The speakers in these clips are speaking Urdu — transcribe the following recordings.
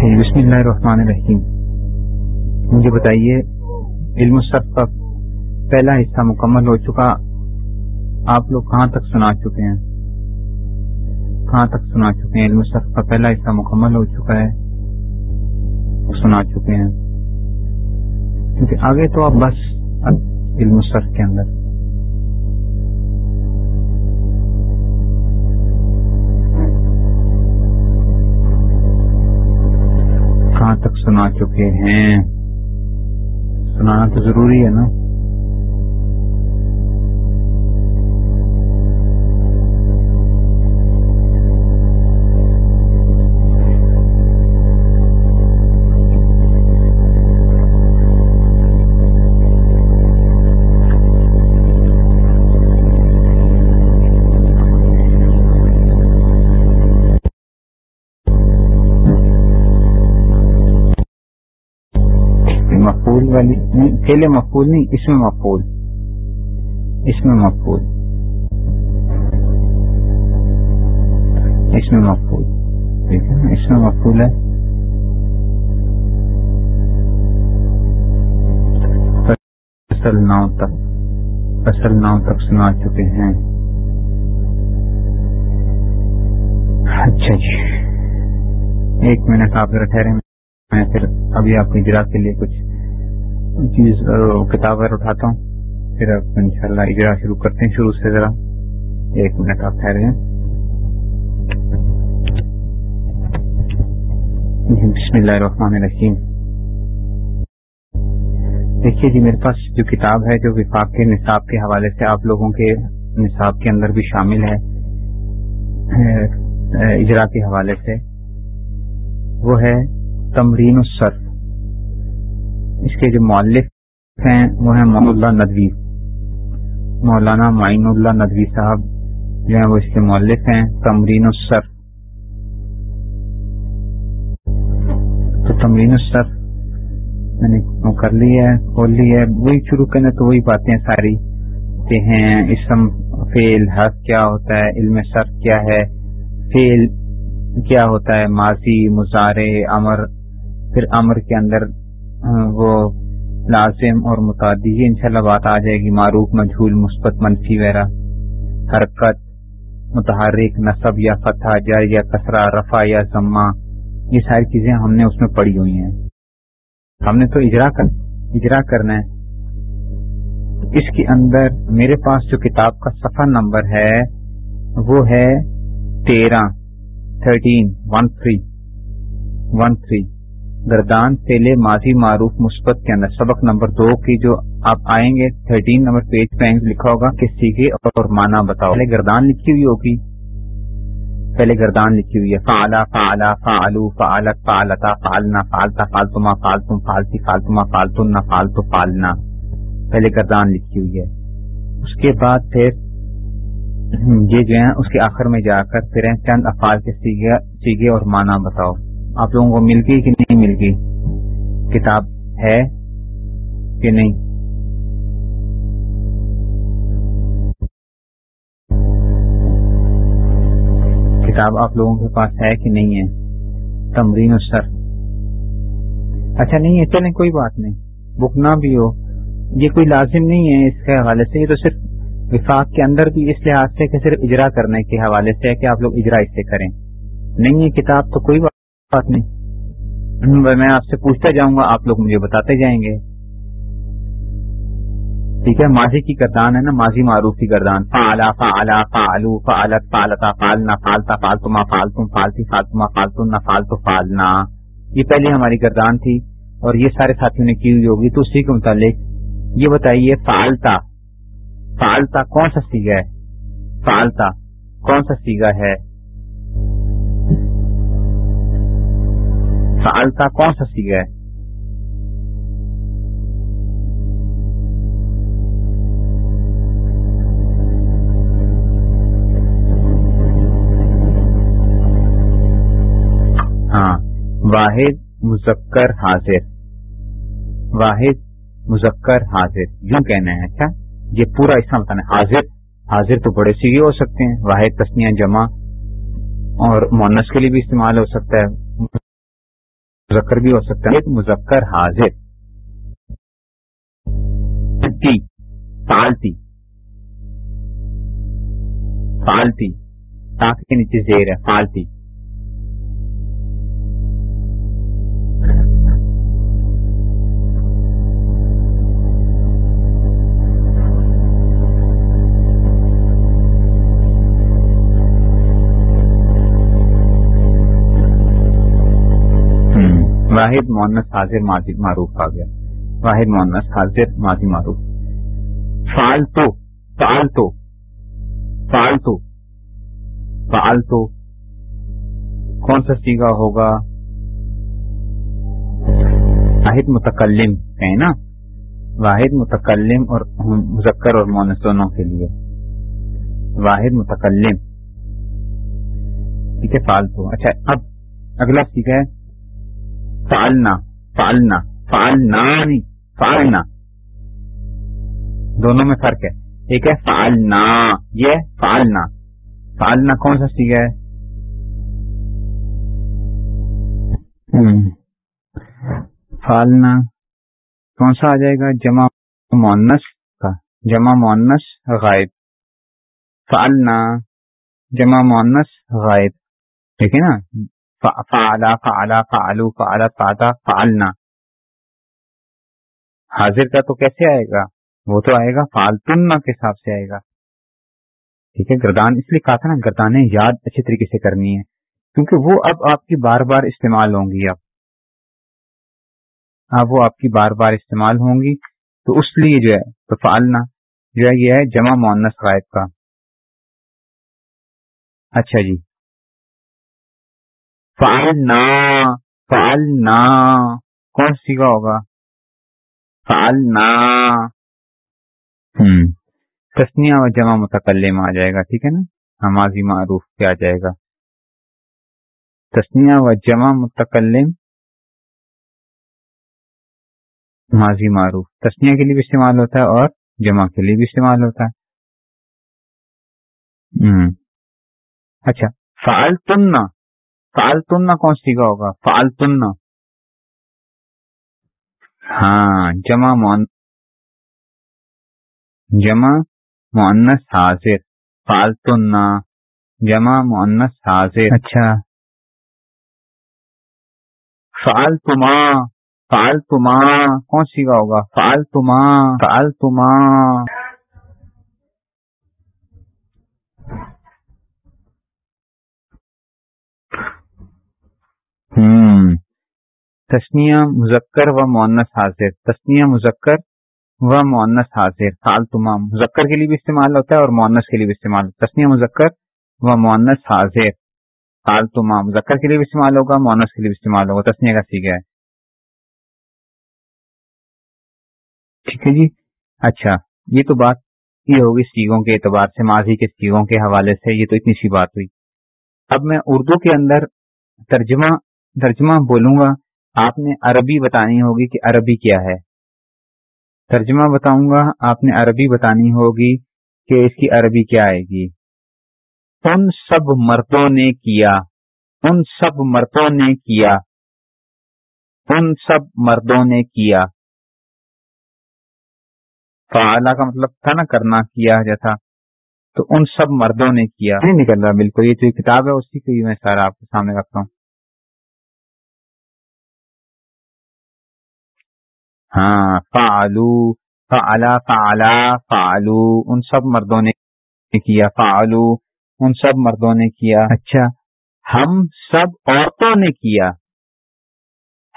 بسم اللہ الرحمن الرحیم۔ مجھے بتائیے، علم صرف کا پہلا حصہ مکمل ہو چکا، آپ لوگ کہاں تک سنا چکے ہیں؟ کہاں تک سنا چکے ہیں؟ علم صرف کا پہلا حصہ مکمل ہو چکا ہے، سنا چکے ہیں۔ کیونکہ آگے تو آپ بس علم صرف کے اندر۔ سنا چکے ہیں۔ سنانا تو ضروری ہے نا۔ والی پہلے مقبول نہیں اس میں مقبول اس میں مقبول اس میں مقبول ٹھیک ہے. اس میں مقبول ہے فصل نو تک فصل نو تک سنا چکے ہیں. اچھا جی. ایک منٹ آپ ذرا ٹھہرے میں پھر ابھی آپ کو اجرا کے لیے کچھ جی، چیز کتاب اٹھاتا ہوں۔ پھر اب ان شاء اللہ اجرا شروع کرتے ہیں، شروع سے ذرا۔ ایک منٹ آپ ٹھہرے ہیں۔ جی، بسم اللہ الرحمن الرحیم۔ دیکھیے جی میرے پاس جو کتاب ہے، جو وفاق کے نصاب کے حوالے سے آپ لوگوں کے نصاب کے اندر بھی شامل ہے اجرا کے حوالے سے، وہ ہے تمرین الصرف۔ اس کے جو مؤلف ہیں، وہ ہیں محمد اللہ ندوی۔ مولانا معین اللہ ندوی صاحب جو ہیں، وہ اس کے مؤلف ہیں، تمرین الصرف۔ تو تمرین الصرف میں نے کر لی ہے، کھول لی ہے۔ وہی شروع کرنا تو وہی باتیں ساری کہ ہیں، اسم فیل حق کیا ہوتا ہے، علم صرف کیا ہے فیل کیا ہوتا ہے، ماضی مظاہرے امر۔ پھر امر کے اندر وہ لازم اور متعدی یہ انشاءاللہ بات آ جائے گی، معروف، مجھول، مثبت، منفی وغیرہ۔ حرکت، متحرک، نصب یا فتح، جر یا کسرا رفع یا ضمہ، یہ ساری چیزیں ہم نے اس میں پڑھی ہوئی ہیں۔ ہم نے تو اجرا کر، اجرا کرنا ہے۔ اس کے اندر میرے پاس جو کتاب کا صفحہ نمبر ہے، وہ ہے تیرہ، thirteen, one three one three. گردان سیلے ماضی معروف مثبت کے اندر۔ سبق نمبر دو کی جو آپ آئیں گے، تھرٹین نمبر پیج پہ لکھا ہوگا کہ سیکھے اور مانا بتاؤ۔ پہلے گردان لکھی ہوئی ہوگی۔ پہلے گردان لکھی ہوئی ہے۔ فعلا فعلا، فعلو، فعلت، فعلتا، فعلنا، فعلتا فالتما فالتم فالتی فالتما فالتن فالتو فالنا پہلے گردان لکھی ہوئی ہے۔ اس کے بعد پھر یہ جو ہے اس کے آخر میں جا کر پھر چند افعال کے سیگے اور مانا بتاؤ۔ آپ لوگوں کو مل گئی کہ نہیں مل گئی کتاب ہے کہ نہیں؟ کتاب آپ لوگوں کے پاس ہے کہ نہیں ہے؟ تمرین سر اچھا نہیں ہے چلیں کوئی بات نہیں۔ بک نہ بھی ہو یہ کوئی لازم نہیں ہے اس کے حوالے سے، یہ تو صرف وفاق کے اندر بھی اس لحاظ سے کہ صرف اجرا کرنے کے حوالے سے ہے کہ آپ لوگ اجرا اس سے کریں۔ نہیں ہے، کتاب تو کوئی بات نہیں۔ میں آپ سے پوچھتا جاؤں گا، آپ لوگ مجھے بتاتے جائیں گے۔ ٹھیک ہے، ماضی کی گردان ہے نا، ماضی معروف کی گردان۔ فعلا فعلا، فعلو، فعلت، فعلتا فالنا فالتا فالتما فالتم فالتی فالتما فالتن فالتو فالنا یہ پہلے ہماری گردان تھی اور یہ سارے ساتھیوں نے کی ہوئی ہوگی۔ تو اسی کے متعلق یہ بتائیے، فعلتا فعلتا کون سا سیگا ہے؟ فعلتا کون سا سیگا ہے؟ فعلتا کون سا سیگا ہے؟ ہاں واحد مذکر حاضر۔ واحد مذکر حاضر، یوں کہنا ہے اچھا یہ پورا اس کا مطلب بتانا حاضر۔ حاضر تو بڑے سیگے ہو سکتے ہیں، واحد تسنیا جمع اور مونس کے لیے بھی استعمال ہو سکتا ہے۔ مذکر بھی ہو سکتا ہے۔ مذکر حاضر۔ فالتی۔ فالتی۔ کے نیچے زیر ہے۔ فالتی۔ واحد مونس حاضر ماضی معروف آ گیا۔ واحد مونس حاضر ماضی معروف۔ فالتو فالتو فالتو فالتو کون سا سیگا ہوگا؟ واحد متکلم، ہے نا؟ واحد متکلم اور مذکر اور مونس دونوں کے لیے۔ واحد متکلم۔ ٹھیک ہے فالتو اچھا اب اگلا سیکھا ہے۔ فالنا فالنا فالنا نہیں دونوں میں فرق ہے ایک ہے؟ فالنا یہ فالنا فالنا کون سا سیکھا ہے؟ فالنا کون سا آ جائے گا؟ جمع مونس کا، جمع مونس غائب. فالنا جمع مونس غائب. ٹھیک ہے نا؟ فعلا فعلا فعلو فعلا فعتا فعلنا۔ حاضر کا تو کیسے آئے گا؟ وہ تو آئے گا فالتن کے حساب سے آئے گا۔ ٹھیک ہے، گردان اس لیے کہا تھا نا، گردانیں یاد اچھے طریقے سے کرنی ہے کیونکہ وہ اب آپ کی بار بار استعمال ہوں گی اب۔ اب وہ آپ کی بار بار استعمال ہوں گی، تو اس لیے جو ہے، تو فالنا جو ہے، یہ ہے جمع مونس غائب کا۔ اچھا جی۔ فعلنا فعلنا کون سیکھا ہوگا؟ فعلنا ہم تسنیا و جمع متکلم آ جائے گا، ٹھیک ہے نا؟ ہمازی معروف پہ آ جائے گا؟ تسنیا و جمع متکلم ماضی معروف تسنیا کے لیے بھی استعمال ہوتا ہے اور جمع کے لیے بھی استعمال ہوتا ہے۔ اچھا فعال تننا فالتن کون سیکھا ہوگا؟ فالتن ہاں جمع مون جمع مونس حاضر۔ فالتن جمع مونس حاضر۔ اچھا۔ فال تما فال تما کون سیکھا ہوگا؟ فال تما تسنیا مذکر و مونس حاضر۔ تسنیا مذکر و مونس حاضر۔ سال تمام مذکر کے لیے بھی استعمال ہوتا ہے اور مونس کے لیے بھی استعمال ہوتا ہے۔ تسنیا مذکر و مونس حاضر۔ سال تمام مذکر کے لیے بھی استعمال ہوگا مونس کے لیے بھی استعمال ہوگا۔ تسنیا کا سیکھا ہے۔ ٹھیک ہے جی؟ اچھا یہ تو بات یہ ہوگی سیگوں کے اعتبار سے، ماضی کے سیگوں کے حوالے سے، یہ تو اتنی سی بات ہوئی۔ اب میں اردو کے اندر ترجمہ ترجمہ بولوں گا، آپ نے عربی بتانی ہوگی کہ عربی کیا ہے۔ ترجمہ بتاؤں گا، آپ نے عربی بتانی ہوگی کہ اس کی عربی کیا آئے گی۔ ان سب مردوں نے کیا، ان سب مردوں نے کیا، ان سب مردوں نے کیا۔ فعلا کا مطلب تھا نا، کرنا کیا جیسا۔ تو ان سب مردوں نے کیا۔ نہیں نکل رہا، بالکل، یہ جو کتاب ہے، اسی کو میں سارا آپ کے سامنے رکھتا ہوں۔ ہاں فعلو فعلا فعلا فعلو ان سب مردوں نے کیا فعلو ان سب مردوں نے کیا۔ اچھا۔ ہم سب عورتوں نے کیا۔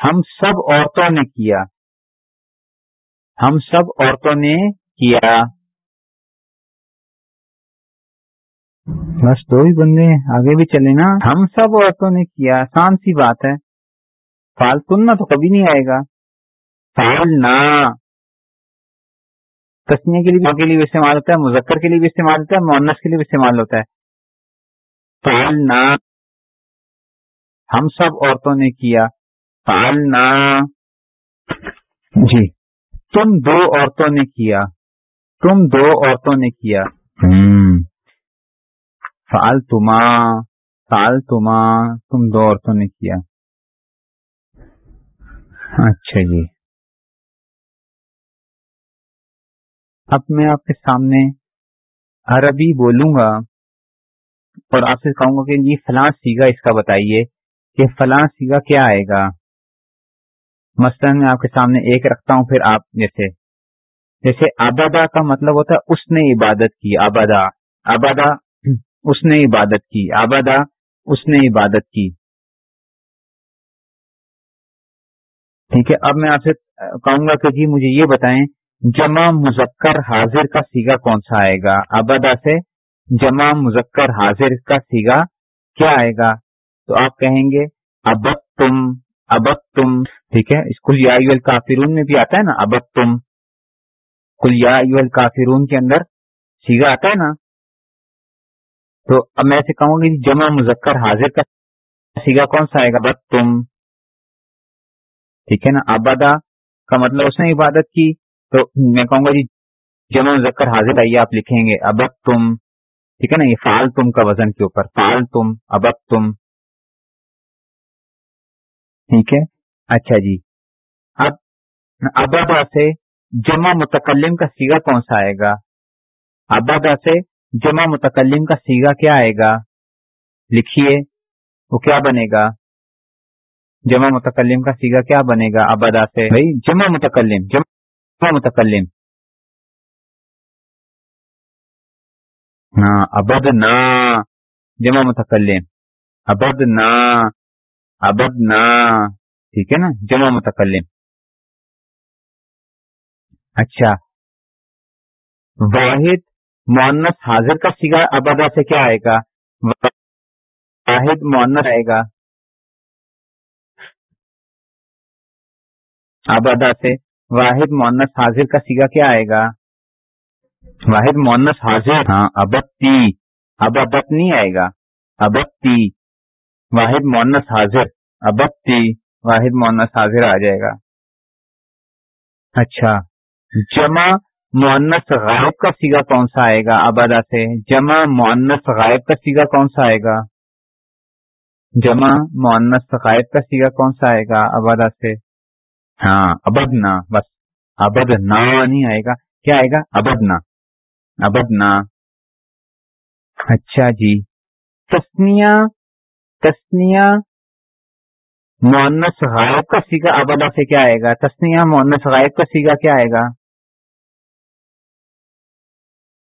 ہم سب عورتوں نے کیا۔ ہم سب عورتوں نے کیا۔ بس دو ہی بندے آگے بھی چلے نا۔ ہم سب عورتوں نے کیا آسان سی بات ہے۔ فالتون تو کبھی نہیں آئے گا۔ فعلنا۔ تسنی کے لیے کے لیے بھی استعمال ہوتا ہے، مذکر کے لیے بھی استعمال ہوتا ہے مونس کے لیے بھی استعمال ہوتا ہے۔ فعلنا۔ ہم سب عورتوں نے کیا۔ فعلنا۔ جی۔ تم دو عورتوں نے کیا۔ تم دو عورتوں نے کیا۔ فعل تما فعل تما تم دو عورتوں نے کیا۔ اچھا جی۔ اب میں آپ کے سامنے عربی بولوں گا اور آپ سے کہوں گا کہ یہ فلاں سیگا اس کا بتائیے کہ فلاں سیگا کیا آئے گا۔ مثلا میں آپ کے سامنے ایک رکھتا ہوں، پھر آپ جیسے جیسے آبادا کا مطلب ہوتا ہے اس نے عبادت کی آبادا آبادا اس نے عبادت کی آبادا اس نے عبادت کی۔ ٹھیک ہے، اب میں آپ سے کہوں گا کہ جی مجھے یہ بتائیں جمع مذکر حاضر کا سیگا کون سا آئے گا؟ ابدا سے جمع مذکر حاضر کا سیگا کیا آئے گا؟ تو آپ کہیں گے ابت تم ابت تم ٹھیک ہے؟ اسکول یا کافرون میں بھی آتا ہے نا ابت تم کل یا کافرون کے اندر سیگا آتا ہے نا؟ تو اب میں ایسے کہوں گی جمع مذکر حاضر کا سیگا کون سا آئے گا؟ بت تم ٹھیک ہے نا؟ ابدا کا مطلب اس نے عبادت کی۔ تو میں کہوں گا جی جمع مذکر حاضر آئیے، آپ لکھیں گے ابت تم ٹھیک ہے نا، یہ فال تم کا وزن کے اوپر فال تم ابت تم ٹھیک ہے؟ اچھا جی۔ اب ابدا سے جمع متکلم کا سیگا کون سا آئے گا؟ ابدا سے جمع متکلم کا سیگا کیا آئے گا؟ لکھیے، وہ کیا بنے گا؟ جمع متکلم کا سیگا کیا بنے گا؟ ابدا سے۔ بھائی، جمع متکلم، جمع متکلم۔ ہاں ابد نا، جمع متکلم۔ ابد نا ابد نا، ٹھیک ہے نا؟ جمع متکلم۔ اچھا۔ واحد مونس حاضر کا سیگا ابدا سے کیا آئے گا؟ واحد مونس آئے گا۔ آبادا سے۔ واحد مونس حاضر کا سیگا کیا آئے گا؟ واحد مونس حاضر ہاں ابتی ابت نہیں آئے گا، ابتی۔ واحد مونس حاضر، ابتی۔ واحد مونس حاضر آ جائے گا۔ اچھا جمع مونس غائب کا سیگا کون سا آئے گا؟ آبادا سے، جمع مونس غائب کا سیگا کون سا آئے گا؟ جمع مونس غائب کا سیگا کون سا آئے گا؟ آبادا سے۔ ہاں ابد نا بس ابدنا نہیں آئے گا۔ کیا آئے گا؟ ابد نا ابد نا اچھا جی۔ تسنیا تسنیا مونس غائب کا سیگا ابدا سے کیا آئے گا؟ تسنیا مونس غائب کا سیگا کیا آئے گا؟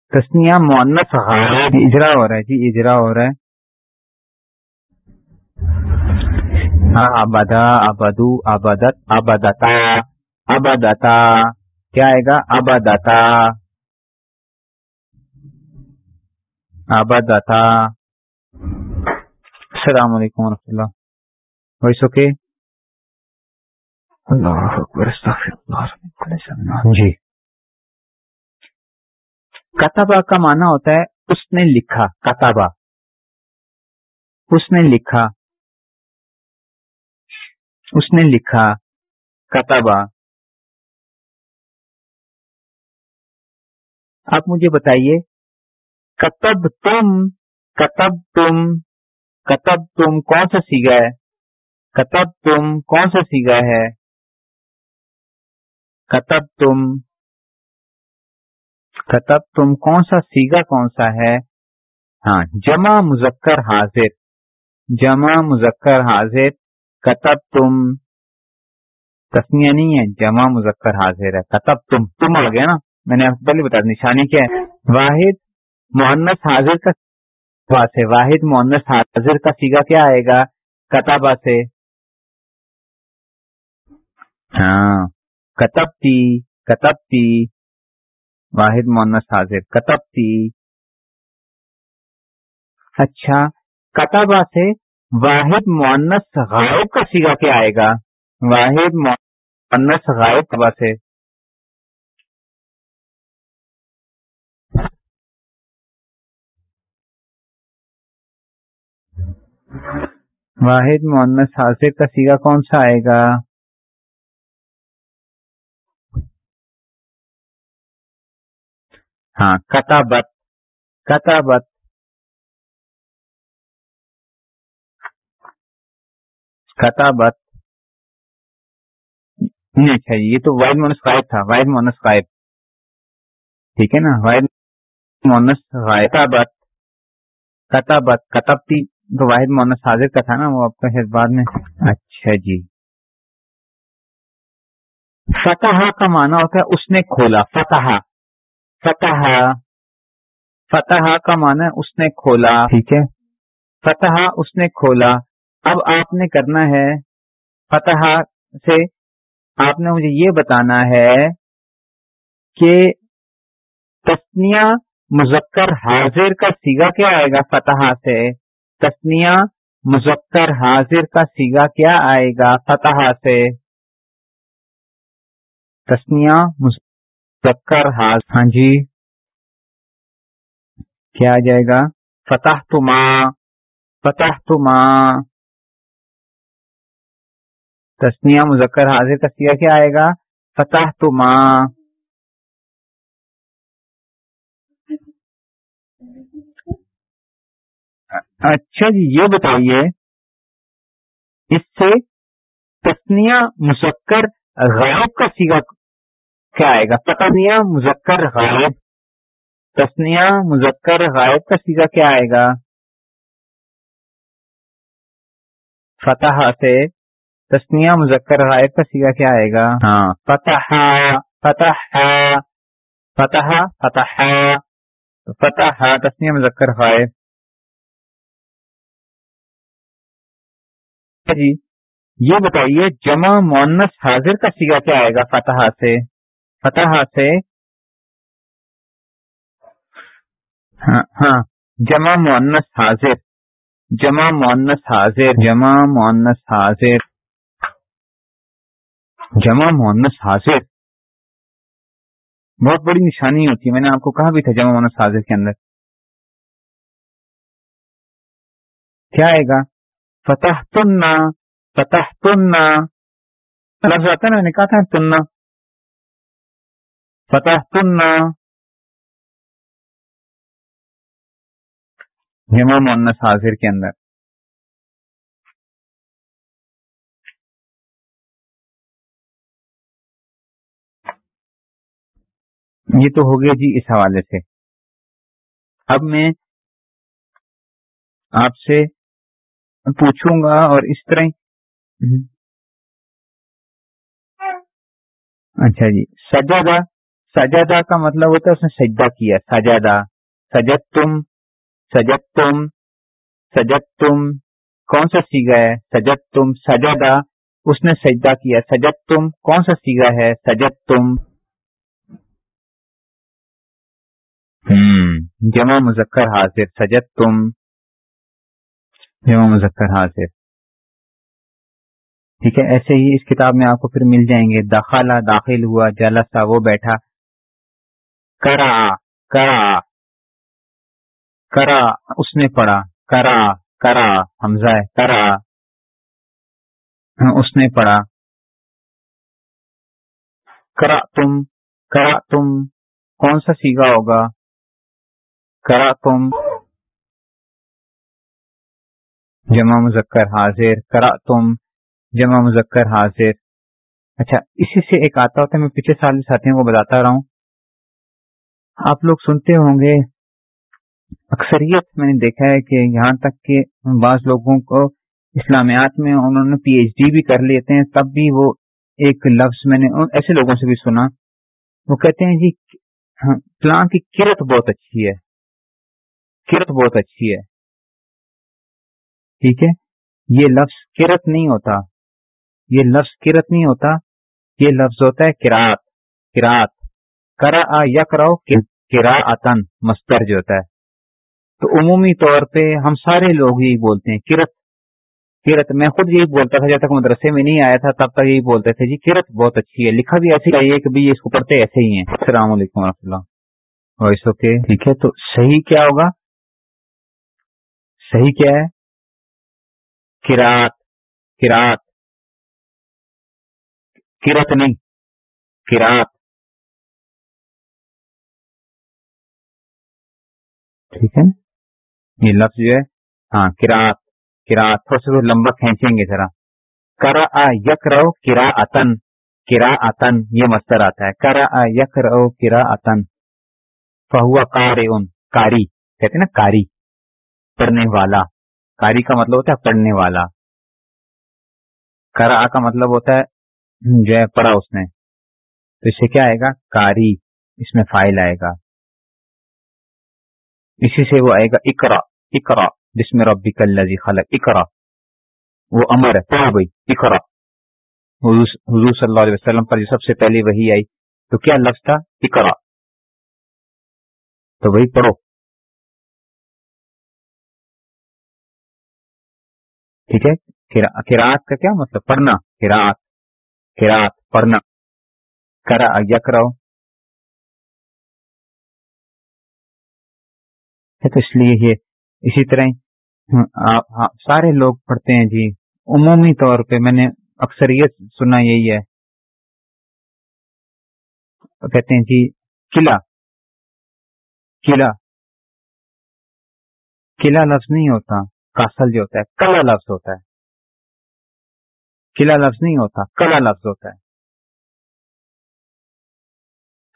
تسنیا مونس غائب۔ اجرا ہو رہا ہے جی اجرا ہو رہا ہے۔ ابدا ابدو ابدت ابدتا ابدتا کیا آئے گا ابدتا ابدتا السلام علیکم و اللہ وائس اوکے جی کتابہ کا معنی ہوتا ہے اس نے لکھا کتابہ اس نے لکھا اس نے لکھا کتبا آپ مجھے بتائیے کتب تم کتب تم کتب تم کون سا سیگا ہے؟ کتب تم کون سا سیگا ہے؟ کتب تم کتب تم کون سا سیگا کون سا ہے؟ ہاں جمع مذکر حاضر، جمع مذکر حاضر۔ کتب تم تسمیہ نہیں ہے، جمع مذکر حاضر ہے۔ کتب تم تم آ گیا نا؟ میں نے پہلے بتا نشانی کیا ہے؟ واحد محنت حاضر کا سے، واحد محنت حاضر کا سیگا کیا آئے گا؟ کتابا سے۔ ہاں کتب تی کتب تی واحد محنت حاضر کتب تی اچھا کتابا سے واحد مونس غائب کا سیگا کیا آئے گا؟ واحد مونس غائب کبا سے۔ واحد مونس حاصل کا سیگا کون سا آئے گا؟ ہاں کتابت کتابت کتابت اچھا جی یہ تو واحد مونس غائب تھا واحد مونس غائب۔ ٹھیک ہے نا؟ واحد مونس غائب بت کتابت کتبتی تو واحد مونس حاضر کا تھا نا وہ آپ کا بعد میں۔ اچھا جی۔ فتح کا معنی ہوتا ہے اس نے کھولا فتح فتح فتح کا معنی اس نے کھولا۔ ٹھیک ہے۔ فتح اس نے کھولا۔ اب آپ نے کرنا ہے فتح سے آپ نے مجھے یہ بتانا ہے کہ تسنیا مذکر حاضر کا سیگا کیا آئے گا فتح سے؟ تسنیا مذکر حاضر کا سیگا کیا آئے گا فتح سے؟ تسنیا مذکر حاضر ہاں جی کیا آ جائے گا؟ فتح تو ماں فتح تو تسنیا مذکر حاضر کا سیا کیا آئے گا۔ فتح تو ماں اچھا جی یہ بتائیے، اس سے تسنیا مذکر غائب کا سیگا کیا آئے گا؟ فتح مذکر غائب تسنیا مذکر غائب کا سیگا کیا آئے گا؟ فتح سے تسنیا مذکر غائب کا سیگا کیا آئے گا؟ ہاں۔ فتح فتح فتح فتح فتح تسنیا مذکر غائب جی یہ بتائیے جمع مونس حاضر کا سیگا کیا آئے گا؟ فتح سے۔ فتح سے۔ ہاں, ہاں، جمع مونس حاضر۔ جمع مونس حاضر۔ جمع مونس حاضر۔ جمع مونس حاضر۔ بہت بڑی نشانی ہوتی ہے۔ میں نے آپ کو کہا بھی تھا جمع مونس حاضر کے اندر۔ کیا آئے گا؟ فتح تننا فتح تننا لفظ آتا نا، میں نے کہا تھا تننا فتح تننا جمع مونس حاضر کے اندر۔ یہ تو ہو گیا جی اس حوالے سے۔ اب میں آپ سے پوچھوں گا اور اس طرح اچھا جی۔ سجادہ سجادہ کا مطلب ہوتا ہے اس نے سجدہ کیا۔ سجادہ۔ سجد تم سجد تم سجد تم کون سا سیگا ہے؟ سجد تم سجادہ۔ اس نے سجدہ کیا۔ سجد تم کون سا سیگا ہے؟ سجد تم جمع مذکر حاضر، سجد تم۔ جمع مذکر حاضر۔ ٹھیک ہے، ایسے ہی اس کتاب میں آپ کو پھر مل جائیں گے۔ داخلہ داخل ہوا جلسا وہ بیٹھا۔ کرا کرا کرا، اس نے پڑھا۔ کرا کرا، حمزہ کرا۔ ہاں، اس نے پڑھا۔ کرا تم کرا تم۔ کون سا سیگا ہوگا؟ کرا تم جمع مذکر حاضر کرا تم جمع مذکر حاضر۔ اچھا اسی سے ایک آتا ہوتا ہے، میں پچھلے سال ساتھیوں کو بتاتا رہا ہوں۔ آپ لوگ سنتے ہوں گے، اکثریت میں نے دیکھا ہے کہ یہاں تک کہ بعض لوگوں کو اسلامیات میں انہوں نے پی ایچ ڈی بھی کر لیتے ہیں، تب بھی وہ ایک لفظ میں نے ایسے لوگوں سے بھی سنا۔ وہ کہتے ہیں جی ہاں، پلان کی کرت بہت اچھی ہے۔ کرت بہت اچھی ہے۔ ٹھیک ہے؟ یہ لفظ کرت نہیں ہوتا۔ یہ لفظ کرت نہیں ہوتا۔ یہ لفظ ہوتا ہے کراط کراط کرا یا کراؤ کرا اتن مستر جو ہوتا ہے۔ تو عمومی طور پہ ہم سارے لوگ یہی بولتے ہیں کرت۔ کرت میں خود یہی بولتا تھا جب تک مدرسے میں نہیں آیا تھا تب تک یہی بولتے تھے جی کرت بہت اچھی ہے۔ لکھا بھی ایسے چاہیے کہ اس کو پڑھتے ایسے ہی ہیں۔ السلام علیکم و رحمۃ اللہ وائس اوکے ٹھیک ہے؟ تو صحیح کیا ہوگا؟ صحیح کیا ہے؟ کراط کراط کرت نہیں کراط ٹھیک ہے؟ یہ لفظ جو ہے ہاں کراط کراط تھوڑا سا لمبا کھینچیں گے ذرا۔ کرا یک رو کرا اتن کرا اتن یہ مستر آتا ہے۔ کرا یکر او کرا اتن فہوا کار کاری کہتے نا کاری پڑھنے والا۔ کاری کا مطلب ہوتا ہے پڑھنے والا۔ کرا کا مطلب ہوتا ہے جو ہے پڑھا اس نے۔ تو اس سے کیا آئے گا؟ کاری۔ اس میں فائل آئے گا۔ اسی سے وہ آئے گا اکرا اکرا جس میں ربی کلزی خلق۔ اکرا وہ امر ہے۔ پڑھو بھائی اکرا حضور صلی اللہ علیہ وسلم پر جو سب سے پہلے وہی آئی تو کیا لفظ تھا؟ اکرا تو وہی پڑھو۔ ٹھیک ہے؟ کراط کا کیا مطلب؟ پڑھنا۔ کراط کراط پڑھنا۔ کرا یکرا تو اس لیے یہ اسی طرح ہاں، سارے لوگ پڑھتے ہیں جی۔ عمومی طور پہ میں نے اکثریت سنا یہی ہے۔ کہتے ہیں جی قلعہ۔ قلعہ۔ قلعہ لفظ نہیں ہوتا۔ کاسل جو ہوتا ہے، کلا لفظ ہوتا ہے۔ قلعہ لفظ نہیں ہوتا، کلا لفظ ہوتا ہے۔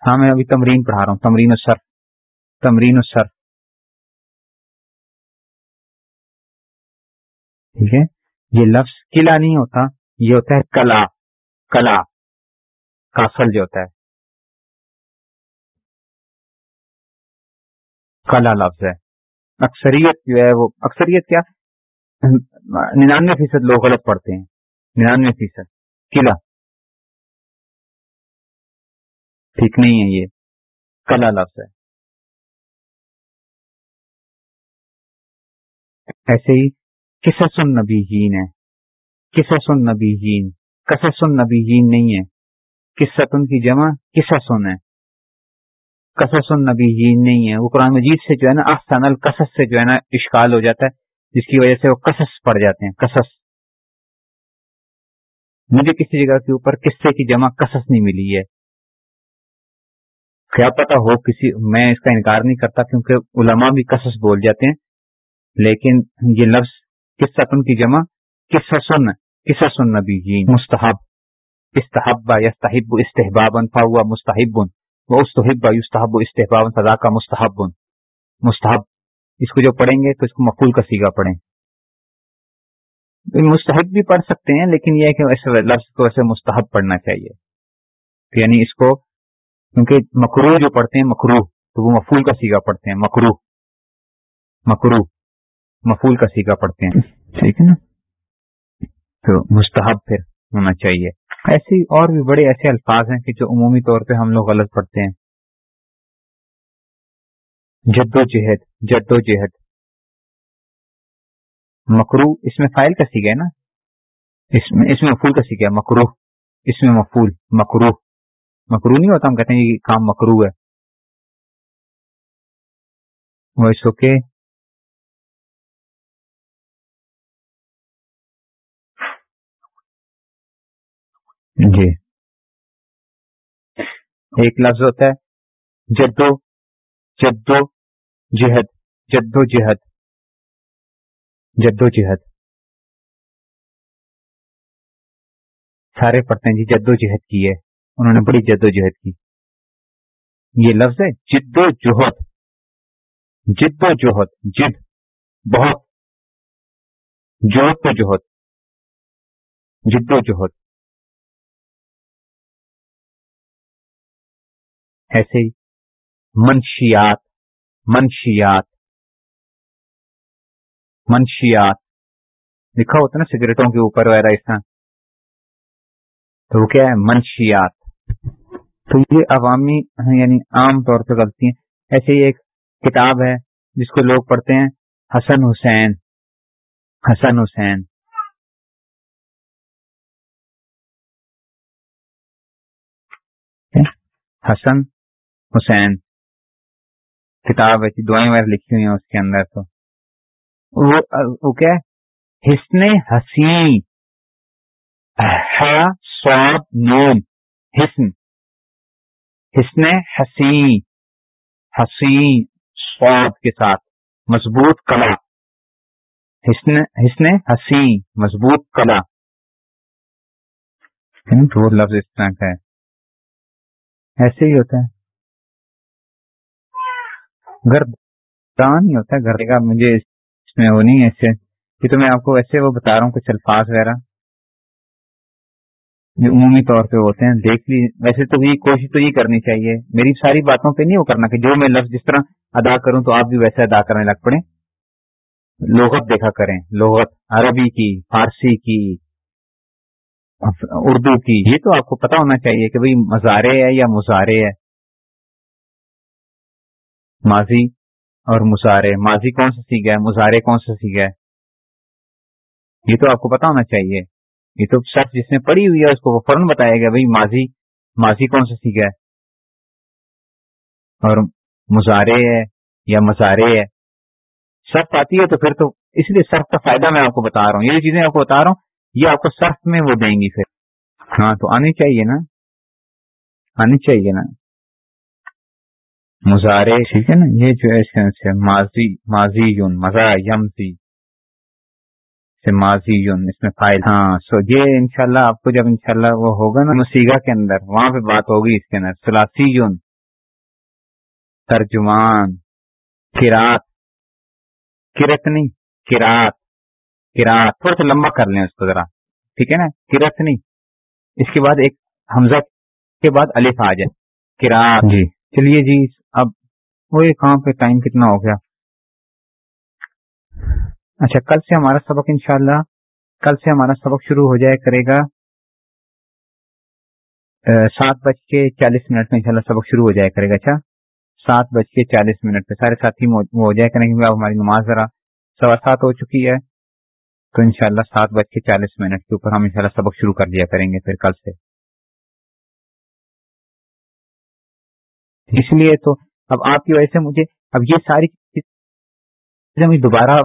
ہاں میں ابھی تمرین پڑھا رہا ہوں، تمرین الصرف تمرین الصرف ٹھیک ہے؟ یہ لفظ قلعہ نہیں ہوتا، یہ ہوتا ہے کلا۔ کلا۔ کافل جو ہوتا ہے۔ کلا لفظ ہے۔ اکثریت جو ہے وہ اکثریت کیا؟ ننانوے فیصد لوگ غلط پڑھتے ہیں۔ ننانوے فیصد۔ قلعہ ٹھیک نہیں ہے یہ۔ کلا لفظ ہے۔ ایسے ہی کس نبی ہے۔ کس نبی کس نبی نہیں ہے۔ قصتن کی جمع کس سن ہے۔ کسس النبی نہیں ہے۔ وہ قرآن مجید سے جو ہے نا آسان القصص سے جو ہے نا اشکال ہو جاتا ہے، جس کی وجہ سے وہ قصص پڑ جاتے ہیں، قصص۔ مجھے کسی جگہ کے اوپر قصے کی جمع قصص نہیں ملی ہے۔ کیا پتا ہو کسی، میں اس کا انکار نہیں کرتا کیونکہ علماء بھی قصص بول جاتے ہیں، لیکن یہ لفظ قصہ تن کی جمع؟ قصہ سن قصہ سن نبی مستحب استحب یستحب استحباب فا ہوا مستحب وہ استحب یستحب استحباب سزا کا مستحب. مستحب، اس کو جو پڑھیں گے تو اس کو مقول کا سیگا پڑھیں۔ مستحب بھی پڑھ سکتے ہیں، لیکن یہ ہے کہ ایسے لفظ کو ایسے مستحب پڑھنا چاہیے۔ یعنی اس کو، کیونکہ مکرو جو پڑھتے ہیں مکرو تو وہ مفول کا سیگا پڑھتے ہیں۔ مکرو مکرو مفول کا سیگا پڑھتے ہیں۔ ٹھیک ہے نا؟ تو مستحب پھر ہونا چاہیے۔ ایسی اور بھی بڑے ایسے الفاظ ہیں کہ جو عمومی طور پہ ہم لوگ غلط پڑھتے ہیں۔ جد و جہد جد و جہد مکرو اس میں فائل کا سیگا ہے نا؟ اس میں اس میں مفول کا سیگا ہے مکرو اس میں مفول مکرو مکرو نہیں ہوتا، ہم کہتے ہیں یہ کام مکرو ہے۔ وہ اس کے جی۔ ایک لفظ ہوتا ہے، جدو جدو، جہد جدو جہد جدو، جہد۔ سارے پڑھتے ہیں جی جدو، جہد کی ہے۔ انہوں نے بڑی جد و جہد کی۔ یہ لفظ ہے جد و جہد۔ جد و جہد۔ جد، بہت۔ جوہد تو جوہد جد و جہد۔ ایسے ہی منشیات منشیات منشیات۔ لکھا ہوتا ہے نا سگریٹوں کے اوپر وغیرہ اس طرح۔ تو وہ کیا ہے؟ منشیات۔ تو یہ عوامی یعنی عام طور پہ غلطی ہیں۔ ایسے ہی ایک کتاب ہے جس کو لوگ پڑھتے ہیں، حسن حسین۔ حسن حسین۔ حسن حسین، کتاب ایسی جی، دعائیں وغیرہ لکھی ہوئی ہیں اس کے اندر تو۔ وہ کیا ہے؟ حسن حسین۔ نون۔ حسن۔ حسن حسین۔ حسین سواد کے ساتھ۔ مضبوط کلا حسن حسن حسین، مضبوط کلا تو وہ لفظ اس طرح کا ہے؟ ایسے ہی ہوتا ہے۔ گردان ہی ہوتا ہے گھر کا مجھے اس میں وہ نہیں ہے ایسے کہ تو میں آپ کو ایسے وہ بتا رہا ہوں، کچھ الفاظ وغیرہ۔ جو عمومی طور پہ ہوتے ہیں، دیکھ لی۔ ویسے تو یہ کوشش تو یہ کرنی چاہیے۔ میری ساری باتوں پہ نہیں وہ کرنا کہ جو میں لفظ جس طرح ادا کروں تو آپ بھی ویسے ادا کرنے لگ پڑے۔ لغت دیکھا کریں، لغت عربی کی، فارسی کی، اردو کی۔ یہ تو آپ کو پتا ہونا چاہیے کہ بھئی مزارے ہے یا مزارے ہے۔ ماضی اور مزارے ماضی کون سا سیکھا ہے؟ مزارے کون سا سیکھا ہے؟ یہ تو آپ کو پتا ہونا چاہیے۔ یہ تو شخص جس نے پڑھی ہوئی ہے، اس کو وہ فوراً بتایا گیا بھائی ماضی ماضی کون سا سیکھا ہے؟ اور مزارے ہے یا مزارے ہے؟ سرف آتی ہے تو پھر تو اس لیے سرف کا فائدہ میں آپ کو بتا رہا ہوں۔ یہ چیزیں آپ کو بتا رہا ہوں، یہ آپ کو سرف میں وہ دیں گی پھر۔ ہاں تو آنی چاہیے نا؟ آنی چاہیے نا؟ مظاہرے ٹھیک ہے نا؟ یہ جو ہے ماضی ماضی یون مزا یم سی ماضی یون اس میں فائل ہاں سو یہ انشاءاللہ آپ کو جب انشاءاللہ وہ ہوگا نا مسیگا کے اندر وہاں پہ بات ہوگی اس کے اندر۔ سلاسی یون ترجمان کرات کرتنی کرات تھوڑا سا لمبا کر لیں اس کو ذرا ٹھیک ہے نا؟ کرت نہیں اس کے بعد ایک حمزہ کے بعد الف آ جائے۔ کرات جی۔ چلیے جی اب وہ کہاں پہ ٹائم کتنا ہو گیا؟ اچھا کل سے ہمارا سبق انشاءاللہ، کل سے ہمارا سبق شروع ہو جائے کرے گا۔ سات بج کے چالیس منٹ میں انشاءاللہ سبق شروع ہو جائے کرے گا۔ اچھا سات بج کے چالیس منٹ پہ سارے ساتھی ہو جائے کریں گے، اب ہماری نماز ذرا سوا سات ہو چکی ہے۔ تو انشاءاللہ سات بج کے چالیس منٹ کے اوپر ہم انشاءاللہ سبق شروع کر دیا کریں گے پھر کل سے۔ اس لیے تو اب آپ کی وجہ سے مجھے اب یہ ساری چیزیں دوبارہ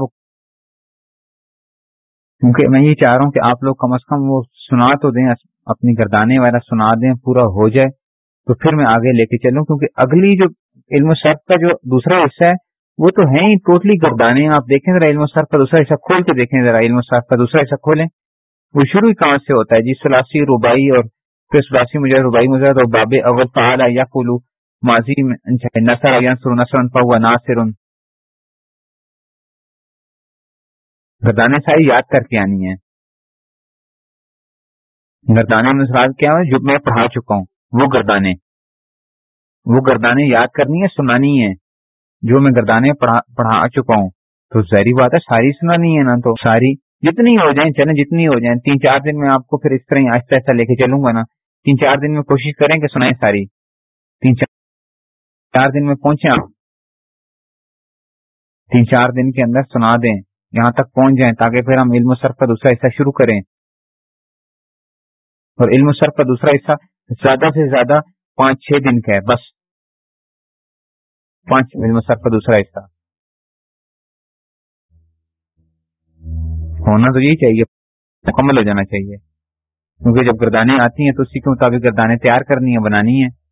کیونکہ میں یہ چاہ رہا ہوں کہ آپ لوگ کم از کم وہ سنا تو دیں، اپنی گردانے وغیرہ سنا دیں، پورا ہو جائے، تو پھر میں آگے لے کے چلوں، کیونکہ اگلی جو علم و شرط کا جو دوسرا حصہ ہے، وہ تو ہیں ہی ٹوٹلی گردانے آپ دیکھیں ذرا علم صرف کا دوسرا حصہ کھول کے دیکھیں، ذرا علم صرف کا دوسرا حصہ کھولیں۔ وہ شروع ہی کہاں سے ہوتا ہے؟ جی سلاسی روبائی اور پھر سلاسی مجھے روبائی مجرد اور باب اول تعالی یا کلو ماضی میں نسر ینصر نصر پا ناصر. گردانے ساری یاد کر کے آنی ہے. گردانے میں کیا ہے؟ جو میں پڑھا چکا ہوں. وہ گردانے وہ گردانے یاد کرنی ہے، سنانی ہے جو میں گردانے پڑھا چکا ہوں. تو ظاہری بات ہے، ساری سنانی ہے نا، تو ساری جتنی ہو جائیں، چلیں جتنی ہو جائیں، تین چار دن میں آپ کو پھر اس طرح آہستہ آہستہ لے کے چلوں گا نا. تین چار دن میں کوشش کریں کہ سنائیں ساری. تین چار چار دن میں پہنچے آپ۔ تین چار دن کے اندر سنا دیں، یہاں تک پہنچ جائیں تاکہ پھر ہم علم و سرف کا دوسرا حصہ شروع کریں۔ اور علم و سرف کا دوسرا حصہ زیادہ سے زیادہ پانچ چھ دن کا ہے، بس۔ پانچ علم سر کا دوسرا حصہ۔ ہونا تو یہی چاہیے، مکمل ہو جانا چاہیے۔ کیونکہ جب گردانیں آتی ہیں تو اسی کے مطابق گردانیں تیار کرنی ہے بنانی ہے